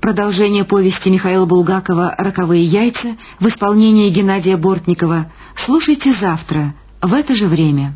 Продолжение повести Михаила Булгакова «Роковые яйца» в исполнении Геннадия Бортникова слушайте завтра в это же время.